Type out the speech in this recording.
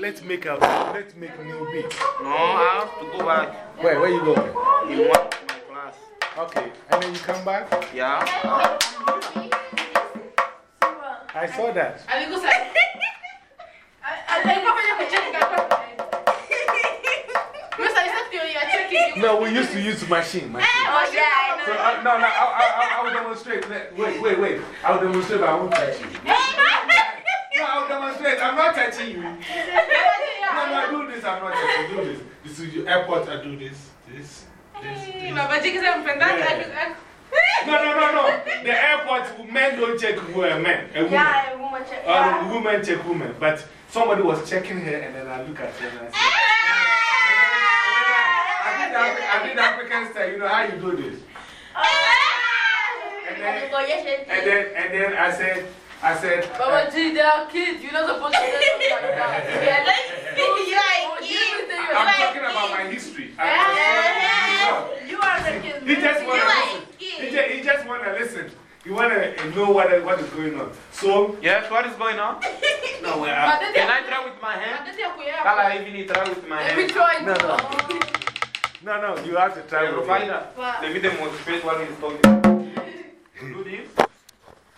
let's make a let's make new beats. No, I have to go back Where, where you going? in one of my class. Okay, and then you come back? Yeah. I saw that. Amigo, sai. Aí, como ele podia ficar com Mas aí, sabe que eu ia checking? No, we used to use machine. machine. Oh, yeah, So, uh, no, no, I, I, I, I will demonstrate. Wait, wait, wait. I will demonstrate, but I won't touch you. No, I will demonstrate. I'm not touching you. No, no, do this. I'm not touching you. Do this. This is your airport. I do this. This. This. this. Mas vai ter que ser um. No, no, no, no. The airport, men don't check who are men. A woman. Yeah, a woman check. Uh, Yeah. women check women. But somebody was checking her, and then I look at her and I say, I did, I did African style. You know how you do this? And then, and then, and then I said, I said, Baba G, they are kids. You're not supposed to do like that. Yeah, like, You are Oh, a you kid. I'm you're talking about my history. I, I said, You are the kid. he just want You to are listen. a He kid. just, he just want to listen. He want to know what, what is going on. So, Yes, what is going on? no, But uh, Can I try with my hand? But then Can I even try with my hand? Let me try. No, no. no, no, you have to try with it. Provider, let me demonstrate what he's talking about. Do this.